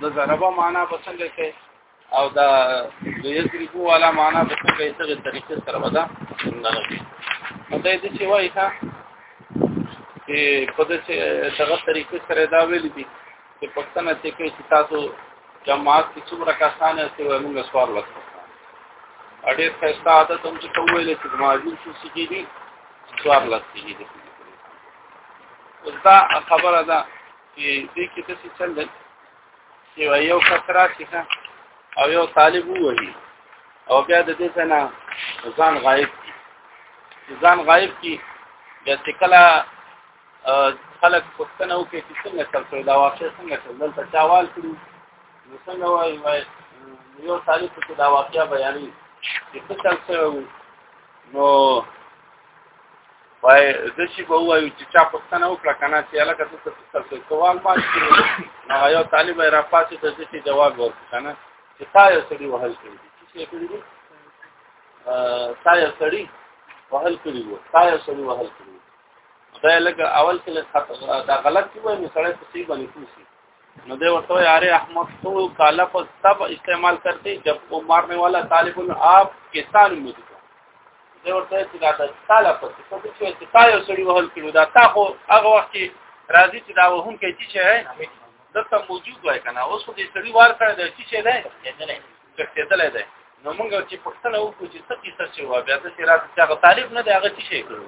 د ضربه معنا په څنګه کې او دا د یذریبو والا معنا په څنګه یې څنګه طریقې سره ودا نه لګي مته دې چې وایي ها چې په دې چې دغه طریقې سره دا ویل دي چې پښتنه چې کې چې تاسو جماعت کې څومره کسان یې وایي موږ سوال وکړو اړې خسته عادت هم چې کویلې چې ماجور شو سګي دي سوال لسګي دي دا خبره ده چې دې کې د څه چل دی چې یو خطر شي او یو طالب وایي او بیا د دې څنګه ځان غایب کی ځان غایب کی بیا چې کله خلک پښتنه وکړي چې څنګه چلته دا واقعي څنګه چل دلته چاوال کړو نو څنګه وای وای یو طالب ته دا واقعیا بیانې چې څه چلته نو وای زه چې به وایو چې چا پښتنه وکړه کنه چې الکه څه څه سوال ما چې هغه یو طالب را پاتې ته چې جواب ورکړ کنه چې تا یو سړي وهل کړی چې کړی دی تا یو سړي وهل کړی وو تا یو سړي وهل کړی دا لکه اول کې دا غلط دی وای نو سړی په سی باندې کوسی نو دی ورته یاره احمد تو کالا په تب استعمال کرتے جب کو مارنے والا طالب الاب کسان مجھ کو دی ورته چې دا طالب په څه کې چې تا یو سړي وهل کړو دا تا خو هغه وخت کې راځي چې دا وهم کې چې شي دته موجود وای کنه اوس خو دې سړي وار کړ دی چې شي نه ګرځېدلې ده نو موږ چې پښتنه وکړو چې څه کیسه شي وا بیا چې راځي چې هغه طالب نه دی هغه چې شي کړو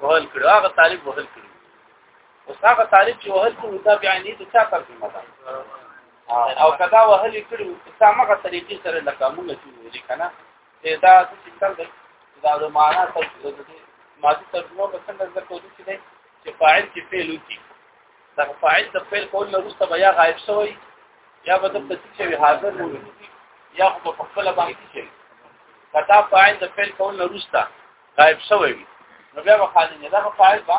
وهل کړو هغه طالب وهل کړو اوس هغه طالب چې وهل کوي دا بیا نه دي څه ترجمه ده او کدا وهل کړي څه مغه طریقې سره لکه موږ چې ویل کنه دا د سیستم د دا د معنا تر ماضي ترجمه په څنګه ذکر کوي چې چې فاعل کې فعل وکړي دا فاعل د فعل کول نه روسته بیا غایب شوی یا به د پتی چې حاضر وي یا خو په خپل باندې شي کدا فاعل د فعل کول نه روسته غایب شوی نو بیا به خالي نه دا فاعل با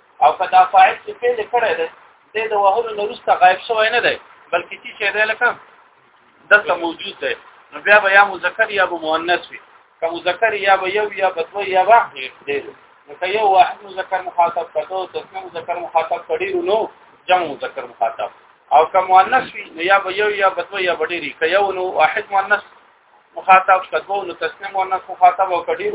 او کدا فاعل چې فعل کړی دی د د وهلو نه وروسته غایب شوی نه دی بلکې چې شی دی لکه دلته موجود دی نو بیا به یا مذکر یا به مؤنث وي که مذکر یا به یو یا به دوه یا به دی نو که یو واحد مذکر مخاطب کړو تسنیم مذکر مخاطب کړي نو جمع مذکر مخاطب او که مؤنث وي نو یا به یو یا به دوه یا به ډېری که یو نو واحد مؤنث مخاطب کړو نو تسنیم مؤنث مخاطب او کړي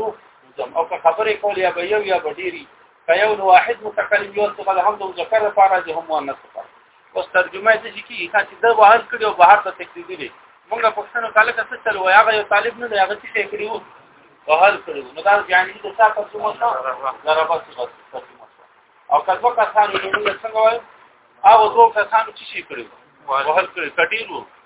او که خبرې کول یا به یو یا به ډېری فيون واحد متكلم يو څه بل هم د ذکر لپاره دي هم مؤنث لپاره اوس ترجمه دې شي کی چې دا بهر کړي او بهر ته تکلیدي دي موږ پښتنو کاله څه چل وای هغه یو طالب نه دی هغه څه کړیو بهر کړیو نو دا یعنی د څه په څومره ضربه څه او کله کسان یې موږ څنګه وای هغه دوه کسان چې شي کړیو بهر کړی کډیرو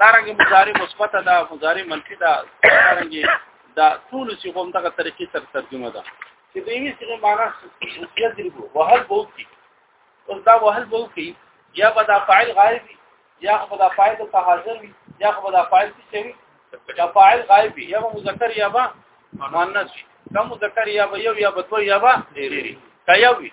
دارنګ مضارع مثبت ده مضارع منفي ده دارنګ دا ټول څه کوم دغه طریقې سره ترجمه ده چې د یوې څه معنا یذربو وهل بو کی او دا وهل بو کی یا بدا فاعل غائب یا بدا فاعل ته حاضر وي یا بدا فاعل څه وي یا فاعل غائب یا مذکر یا با مؤنث وي کوم مذکر یا با یو یا با دوه یا با ډېری کایوي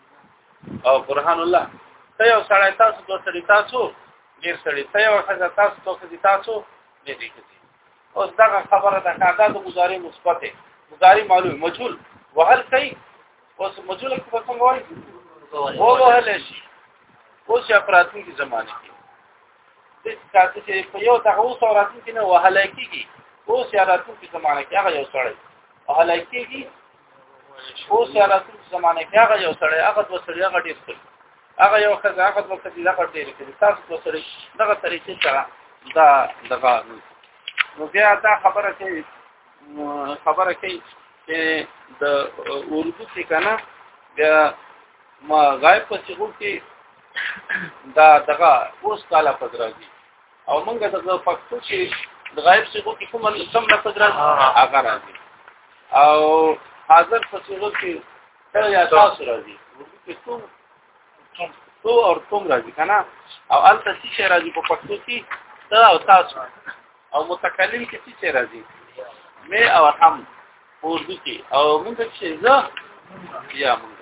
او قران الله ته یو سړی تاسو دوه سړی تاسو ډیر سړی ته یو خزه تاسو دوه خزه تاسو نه دي کړی اوس دا خبره ده کاغه د مضارع مثبته مضارع معلوم مجهول وهل کوي اوس مجهول کې څنګه وایي هو وهل شي اوس یا پراتین کی زمانه کې د تاسو چې په یو دغه سوراتین کې نه وهل کیږي اوس یا راتین کی زمانه کې هغه یو سړی وهل کیږي اوس یا لاسو زمانه کې هغه یو سړی هغه دوه سړی هغه ډیر کړ هغه یو خزه هغه دوه سړی هغه ډیر کړ تاسو دوه سړی دغه طریقې سره دا دغه نو بیا دا خبره کوي خبره کوي چې د اردو کې کنه بیا ما غایب په څیر کې دا دغه اوس کاله پدراږي او موږ د پښتو چې د غایب صيغو کې کوم کوم لفظ راځي هغه راځي او حاضر په صيغو کې تر یا تاسو راځي ورته کوم کوم تو او کوم راځي کنه او البته چې راځي په پښتو کې تر او تاسو او متکلم کې چې راځي مې او هم اردو کې او موږ چې زه یا موږ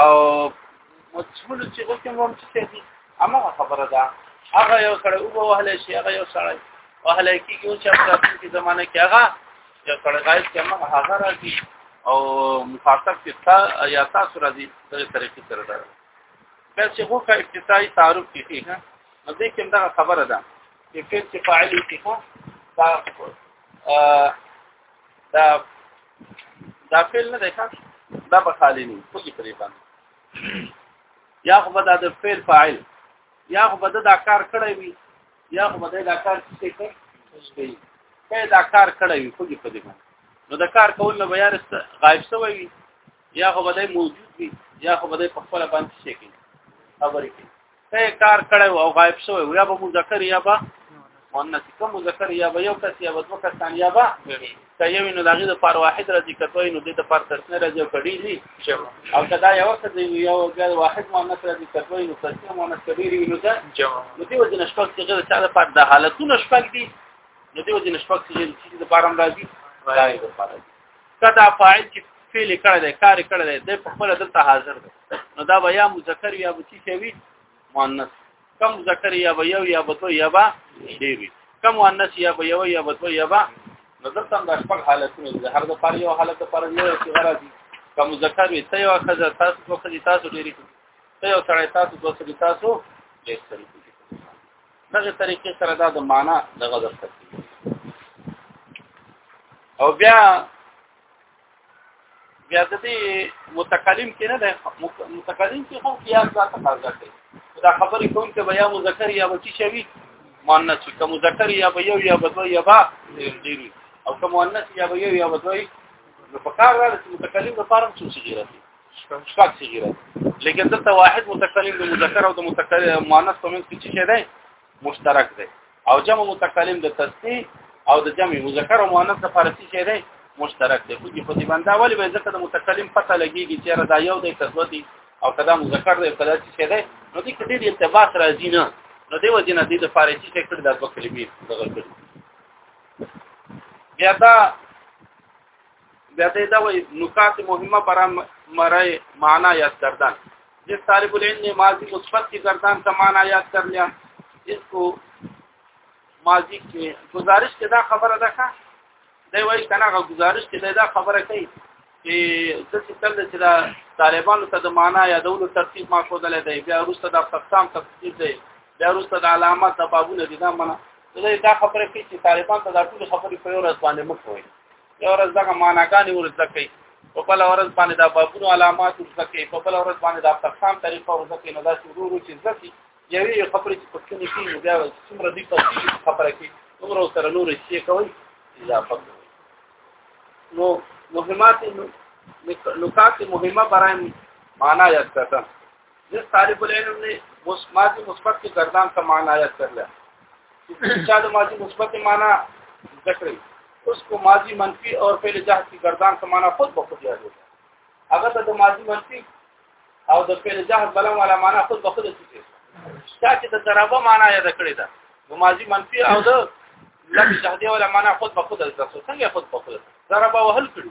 او مدخول چې وکړ هم چې دي اما خبره ده هغه یو سره او وهل شي هغه یو سره وهل کیږي چې په دې زمانه کې هغه یو سره غایب کې هغه هغه راځي او مخاطب کې تا یا تاسو راځي د طریقې سره ده بس چې هو کا ابتدایي تعارف کیږي ها نو دې کوم دا خبره ده چې فعل چې فاعل کیږي دا دا دا فعل نه دی کار دا به خالی نه کوي پرې باندې یا خو به دا د فعل فاعل یا خو به دا کار کړی وي یا خو به دا کار څه کوي کله دا کار کړی وي کوي په دې باندې نو دا کار کول نه بیا رسته غایب شوی وي یا خو به موجود وي یا خو به په خپل باندې شي کوي خبرې کوي ته کار کړی او غایب شوی یا به مذکر یا به مؤنث کوم مذکر یا به یو کس یا به دوه کسان یا به که یو نو دغه د پر واحد راځي کته نو د پر تسنه راځي کړي دي او کدا یو څه دی یو غیر واحد مؤنث راځي کته نو تسنه مؤنث کبیر نو ده نو دی وځي نشپک چې غیر څه د پر د حالتونو شپک دي نو دی وځي نشپک چې د پر راځي راځي د پر کدا فاعل چې فعل کړه دی کار کړه دی د خپل دلته حاضر دی نو دا به یا مذکر یا به چې وي مؤنث کم مذکر یا به یو یا به تو یا به دی وي کم مؤنث یا به یو یا به تو یا به نو دلته د شپږ حالتونه د هر د پر یو حالت پر یو چې راځي کم مذکر وي ته یو خزه تاسو په خزه تاسو ډیری ته یو سړی تاسو دوه سړي تاسو ډیر سړي دغه طریقې سره دا د معنا دغه درته او بیا بیا د دې متکلم کې نه ده متکلم کې خو قیاس لا تقاضا کوي دا خبرې کوم چې بیا مذکر یا بچی شوی مؤنث که مذکر یا به یو یا به دوه یا به ډیر او که مؤنث یا به یو یا به دوه نو په کار راځي متکلم لپاره څه شي راځي شپږ صيغه ده لیکن دلته واحد متکلم د مذکر او د متکلم مؤنث په منځ کې څه شی دی مشترک دی او جمع متکلم د تسنی او د جمع مذکر او مؤنث د فارسی شی دی مشترک دی خو په دې باندې ولې به ځکه د متکلم پته لګیږي چې را دا یو دی کسبه دی او کدا مذکر دی کدا چې شی دی نو دې کډې دې ارتباط راځي نه نو دې وجه نه دې د فارسی شی کړ د دوه کلمې دغه کړ بیا دا بیا ته دا وایي نکات مهمه برا مرای معنا یاد کردن جس طالب العلم نے ماضی مثبت کی گردان کا معنی یاد کر لیا اس کو ماضی کې گزارش کې دا خبره ده ښه دی وایي کنه غو گزارش کې دا خبره کوي چې د څه تل چې دا طالبانو ته د معنا یادولو ترتیب ما خو دلې دی بیا وروسته د اقسام تفصیل دی بیا وروسته د علامات د بابونه دي دا معنا دا خبره کوي چې طالبان ته دا ټول خبرې په یو ورځ باندې مخ وایي یو ورځ دغه معناګانې ورزده کوي په بل ورځ باندې دا بابونو علامات ورزده کوي په بل ورځ باندې دا تقسام طریقه ورزده کوي نو دا شروع چې ځکه یوې خبرې چې په کلی کې نو بیا څومره دې په خبره کې څومره سره نور شي کوي اضافه نو مهمات نکات مهمه برای معنا یاد کړه جس طالب العلم نے ماضی مثبت کی گردان کا معنی آیت کر لیا چاہے ماضی مثبت معنی ذکر اس کو ماضی منفی اور فعل جہد کی گردان کا معنی خود بخود یاد ہوگا اگر تو ماضی منفی او د فعل جهر بلم ولا معنا خود بخود څه شته چې د ضربه معنا یاد کړی دا د ماضی منفي او د لفظ جهدي ولا معنا خود بخود څه څنګه خود بخود ضربه وهل کړی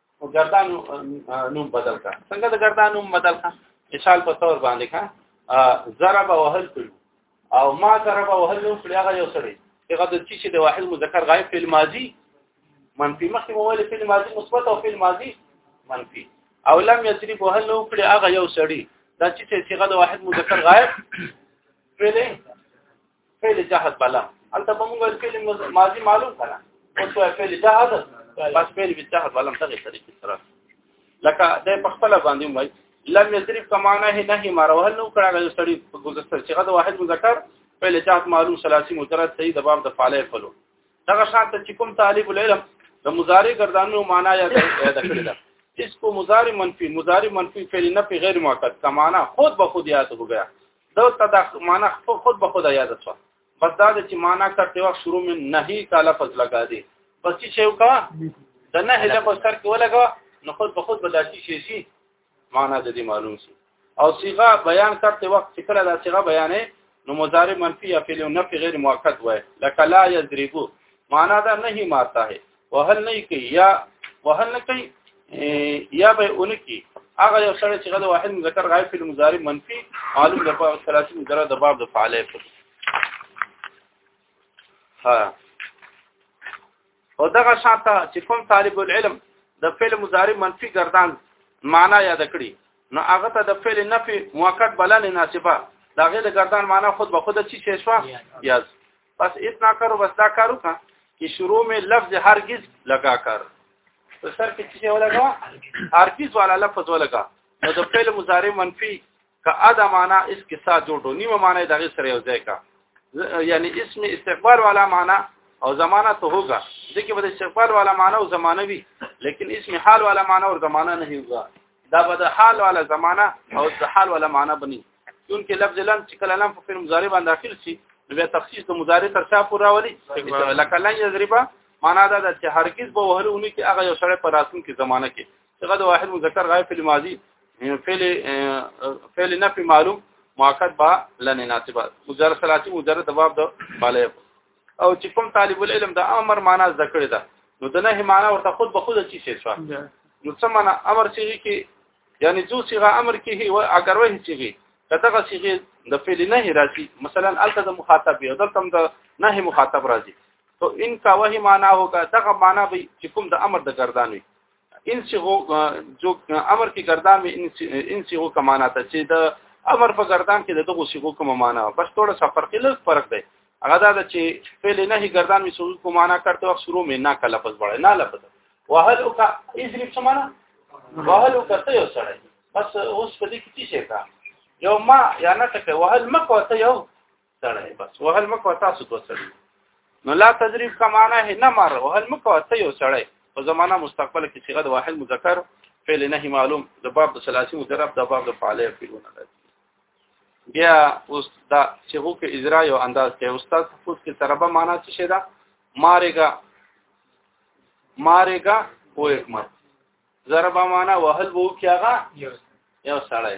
او ګردان نوم بدل کا څنګه د ګردان نوم بدل کا مثال په تور باندې کا ضرب وهل کړو او ما ضرب وهل نو کړی هغه یو سړی هغه د چې د واحد مذکر غایب فعل ماضی منفي مخکې مو ویل فعل ماضی مثبت او فعل ماضی منفي او لم یضرب وهل نو کړی هغه یو سړی دا چې صيغه د واحد مذکر غایب فعل فعل جهاد بلا انت په موږ فعل ماضي معلوم کړه اوس په فعل جهاد بس فعل جهاد بلا څنګه طریقې سره لکه د په خپل باندې وای لم یضرب کمانه نه هی ماروه نو کړه د سړي په گذشته چې غد واحد مذکر فعل جهاد معلوم ثلاثي مجرد صحیح د باب د فعله فلو دغه شان ته چې کوم طالب العلم د مضارع ګردانو معنا یا د کړی ده اس کو مضارع منفی مضارع منفی فعل نفی غیر مؤکد کمانه خود به خود یاد هو گیا دا تدخ معنا خود به خود یاد شو بس دا چې معنا کرتے وخت شروع من نهي کا لفظ لگا دے بس چې یو کا د نهي لفظ سر کې ولګا نو خود به خود بداشي شي شي معنا د دې معلوم شي او صيغه بیان کرتے وخت چې کله دا صيغه بیانې نو مضارع منفي یا فعل نفي غیر مؤکد وای لکه لا یضربو معنا دا نهي مارتا ہے وهل نه کوي یا وهل نه کوي یا به اونکی هغه یو سره چې غل واحد مذکر غایب فعل مضارع منفي معلوم ده په 30 مضارع د باب د فعاله په ها او دغه شاته چې کوم طالب العلم د فعل مضارع منفي گردان معنا یاد کړی نو هغه ته د فعل نفي موقت بلنه ناسبه دا غیر د گردان معنا خود به خود چی شې شو یاز بس اتنا کرو بس دا کارو کا چې شروع می لفظ هرگز لگا کر په سر کې چې ولګا هرگز والا لفظ ولګا نو د فعل مضارع منفي کا ادا معنا اس کې سات جوړو نیمه معنا دغه سره یو ځای کا یعنی اسم استقبال والا معنا او زمانہ تو ہوگا دیکھیں بده استقبال والا معنا او زمانہ وی لیکن اسم حال والا معنا اور زمانہ نہیں ہوگا دا بده حال والا زمانہ او حال والا معنا بنی چون کې لفظ لن چې کله لم په فعل مضارع باندې داخل شي نو بیا تخصیص د مضارع تر شا پورې راولي لکه لن یضربا معنا دا ده چې هرگز به وهل اونې کې هغه یو سره پر راتلون کې زمانہ کې څنګه د واحد مذکر غایب فعل ماضی فعل فعل نفي معلوم مؤکد با لن ناسبه مضارع ثلاثي مضارع د باب د بالا او چې کوم طالب العلم د امر معنا ذکر ده نو د نه معنا ورته خود به خود چی شي شو نو څه معنا امر چې کې یعنی ذو صيغه امر کې هي او اگر وه صيغه کداغه صيغه د فعل نه راځي مثلا الته د مخاطب یو دلته د نه مخاطب راځي تو ان کا وه معنا هوګه دغه معنا به چې کوم د امر د گردان وي ان صيغه جو امر کې گردان وي ان صيغه کمانه ته چې د امر په گردان کې دغه صيغه کوم معنا بس ټول سفر کې لږ فرق دی هغه دا چې فعل نه ګردان می سوز کو معنا کرتے وخت شروع میں نه کله پس بڑے نه لفظ وهلو کا اجرب سمانا وهلو کا ته یو سړی بس اوس په دې کې څه شي کا یو ما یا نه ټکه وهل مکو ته یو سړی بس وهل مکو تاسو دوه سړی نو لا تدریب کمانه نه مر وهل مکو ته یو سړی په زمانہ مستقبل کې صيغه د واحد مذکر فعل نه معلوم د باب د ثلاثي مضرب د باب د فعل فعلونه ده بیا اوس دا چې هو کې اجرا یو انداز کې استاد خود کې تربه معنا څه شي دا مارګه مارګه او حکمت ضرب معنا وهل وو کې هغه یو سړی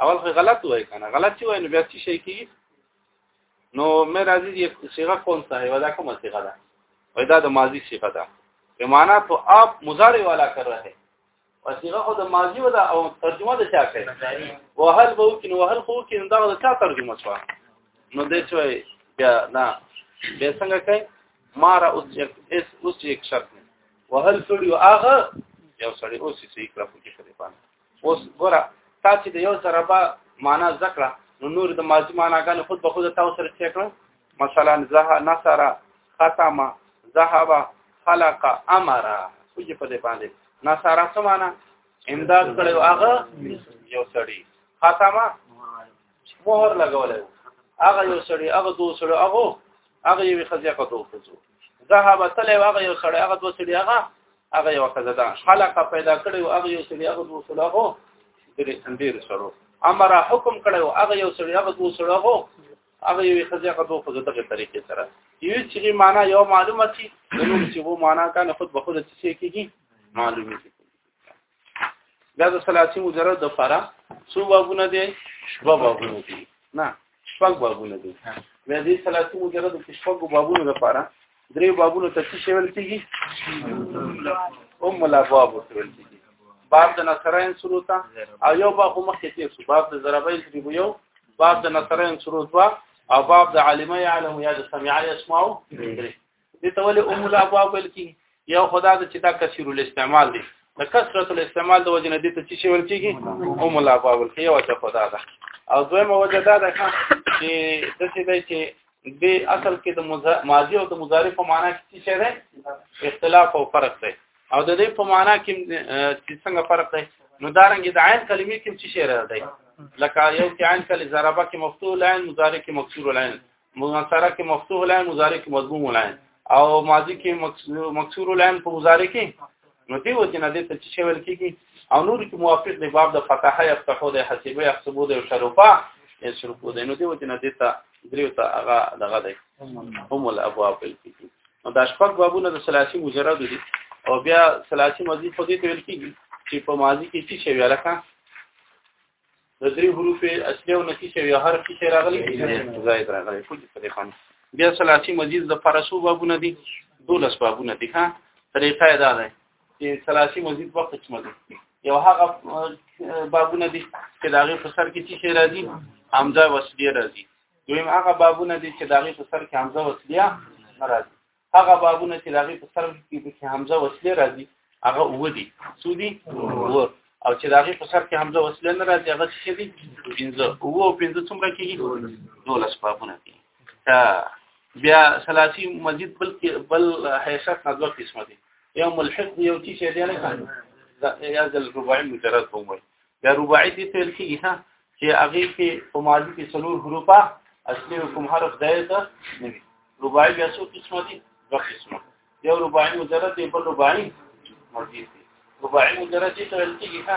اول خو غلط وای کنه غلط چې وای نو بیا څه شي کیږي نو مې راځي یو صيغه کون څه هي ودا کومه صيغه ده وای دا د ماضي صيغه ده په معنا تو اپ مضارع والا کر رہے وسیغه خو د ماضی ودا او ترجمه د چا کوي وهل به وکین وهل خو کین دا د چا ترجمه شو نو دې چوي بیا نه به څنګه کوي مارا اوس یک اس اوس یک شرط نه وهل سړی او هغه یو سړی اوس یې کړه په کې خلی پان اوس ګوره تاسو د یو سره با معنا ذکر نو نور د ماضی معنا غن خود به خود تاسو سره چیک کړه مثلا زه نصر ختم ذهب خلق امر وجه په دې باندې نصر څه معنا امداد کړو هغه یو سړی ختم مهر لګول هغه یو سړی هغه دوه سړی هغه هغه یو خزیا په دوه خزو ذهب تل هغه یو سړی هغه دوه سړی هغه هغه یو خزه ده خلق پیدا کړو هغه یو سړی هغه دوه سړی هغه درې څنډیر سره امر حکم کړو هغه یو سړی هغه دوه سړی هغه هغه یوې خځې هغه دوه خځو دغه طریقې سره یوې چې معنا یو معلومه شي د نور چې وو معنا کنه خود به خود څه کېږي معلومه شي دا د ثلاثي مجرد د فرا څو بابونه دي شپږ بابونه دي نه شپږ بابونه دي مې دې ثلاثي مجرد کې شپږ بابونه لپاره درې بابونو ته څه شول کېږي ام الابواب وتول کېږي باب د نصرین شروع تا او یو باب مخ کې تیر شو باب د ضربین شروع یو باب د نصرین شروع دوا او باب د عالم یعلم یا د سمع یسمع دې ته ولې ام الابواب ویل کېږي یو خدا د چې دا کثیر الاستعمال دی د کثرت الاستعمال د وجه نه دې ته څه شول کېږي ام الابواب ویل کېږي او ته خدا ده او دویمه وجه دا ده چې د څه دی چې به اصل کې د ماضي او د مضارع په معنا کې څه دی اختلاف او فرق دی او د دې په معنا کې چې څنګه فرق دی نو دا رنګ د عین کلمې کې څه شی راځي لکه یو کې عین کلمه ضربه کې مفتوح لعین مضارع کې مکسور لعین مضارع کې مفتوح لعین مضارع کې مضموم لعین او ماضی کې مکسور لعین په مضارع کې نو دی وځي نه دې ته چې ویل کېږي او نور کې موافق دی باب د فتحه یفتحو د حسیبه یحسبو د شروفه یې شروع کو دی نو دی وځي نه دې ته دریو ته هغه دغه دی هم الابواب الفقه نو دا شپږ بابونه د ثلاثي مجرد دي او بیا ثلاثي ماضي په دې ته ویل کیږي چې په ماضي کې څه شی ولکه د درې حروف اصلي او نفي شی یا حرف شی راغلي زائد راغلي خو دې په دې باندې بیا ثلاثي ماضي د فرسو بابونه دي دولس بابونه دي ها طریقه دا ده چې سلاسي مزید په قسمت یو هغه بابونه دي چې د هغې په سر کې چې شی راځي حمزه وصلیه راځي دویم هغه بابونه دي چې د هغې په سر کې حمزه وصلیه نه راځي هغه بابونه چې د هغې په سر کې حمزه وصلیه راځي هغه اوه دي څو دي اووه او چې د هغې په سر کې حمزه وصلیه نه راځي هغه څه دي پنځه اووه او پنځه څومره کېږي دولس بابونه دي بیا سلاسی مزید بل بل حیثیت نه دوه قسمه دي یو ملحق دی یو چې دی نه کانو دا یا د رباعي مجرد کوم وي دا رباعي دي تل کې ها چې هغه کې په ماضي کې څلور حروفه اصلي حکم حرف دی ته نه وي رباعي بیا څو قسمه دي دوه قسمه یو رباعي مجرد دی بل رباعي مزید دی رباعي مجرد دي تل کې ها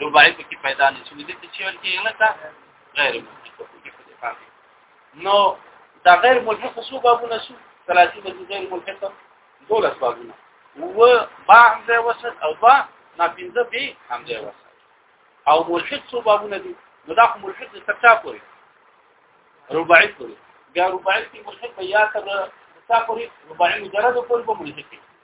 رباعي په کې پیدا نه شي دي چې ورته یې نه تا غیر موجود په کې پاتې نو دا غیر موجود څه بابونه شو ثلاثي به غیر موجود دوله بابونه و با همزه وسط او با نا پنځه به همزه وسط او موجود څه بابونه دي نو دا خو موجود د تکا پورې رباعي پورې بیا رباعي کې موجود بیا تر تکا پورې رباعي مجرد پورې به موجود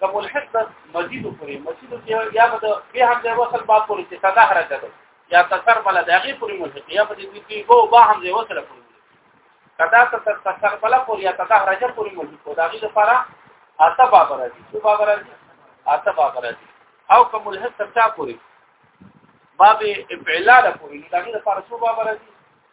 کوم الحق د مزید پورې مزید کې یا د به هم د وصل باب پورې چې صدا حرکت یا تکر بل د هغه پورې ملحق یا په دې کې کو با هم د وصل پورې کدا ته تکر بل پورې یا تدا حرکت پورې ملحق دا غي لپاره اته باب راځي څو باب راځي اته باب راځي او کوم الحق تر چا پورې باب ابعلال پورې دا غي لپاره څو باب راځي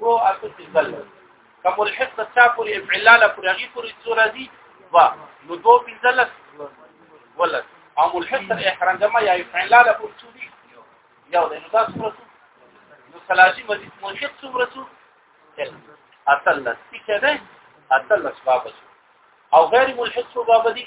وو اته ځل کوم الحق د چا پورې افعلال پورې هغه پورې څو راځي وا نو دو پنځل ولا او الحق د احرام جمع یا افعلال پورې څو دي یو د نو تاسو ورته نو ثلاثي مزید منشق څو ورته اصل لسی کده اصل لسباب او غیر ملحق څو باب دي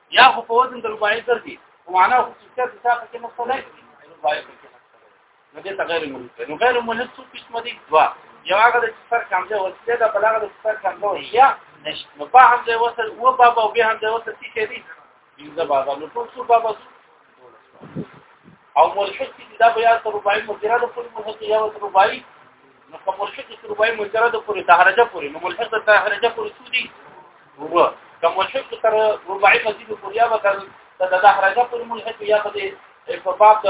یا خو په وزن د رباعي سره دي او معنا خو چې څه څه کې مصدر دي رباعي کې نو دې تغیر ملک نو غیر ملک څو قسم دي دوا یو هغه د صفر کمزه وسته د بلاغه د صفر کمزه یا نشته نو په هم ځای وصل او بابا او به هم ځای وصل څه دي یوه بابا نو ټول څو بابا او مرشد چې دا بیا تر رباعي مجرد پورې مرشد یا تر رباعي نو کوم مرشد چې رباعي مجرد پورې تهرجه پورې نو مرشد تهرجه پورې سودي هو کوم مرشد چې تر رباعي مزید پورې یا به تر د تهرجه پورې مرشد یا به په باب د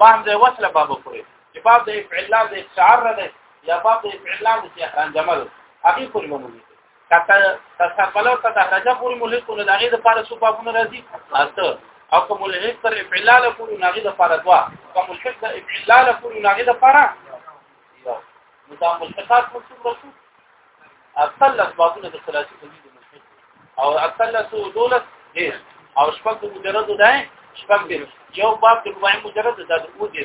باب د وصله باب پورې چې باب د افعال د استعاره ده یا باب د افعال د انجمل هغه پورې مونږ کته تسبلو ته د رجب پوری ملحق نو دغه د پاره سو بابونه راځي اته او کوم ملحق تر افعلال پوری نغه د پاره دوا کوم ملحق د افعلال پوری نغه د پاره نو دا ملحقات مو څومره شو اصل بابونه د ثلاثي د ملحق او اصل سو دولت دې او شپږ د مجرد ده شپږ دې یو باب د مجرد ده د او دې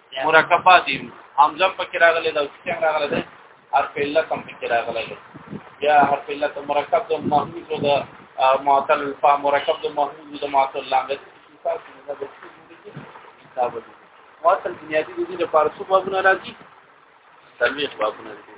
مرکبات دي همزه پکې راغلي دا څنګه راغلي ده حرف علت هم پکې راغلي ده یا حرف علت مرکب د محمود او د معطل فا مرکب د محمود او د معطل لاندې واصل بنیادی دي د پارسو بابونه راځي تلويخ بابونه دي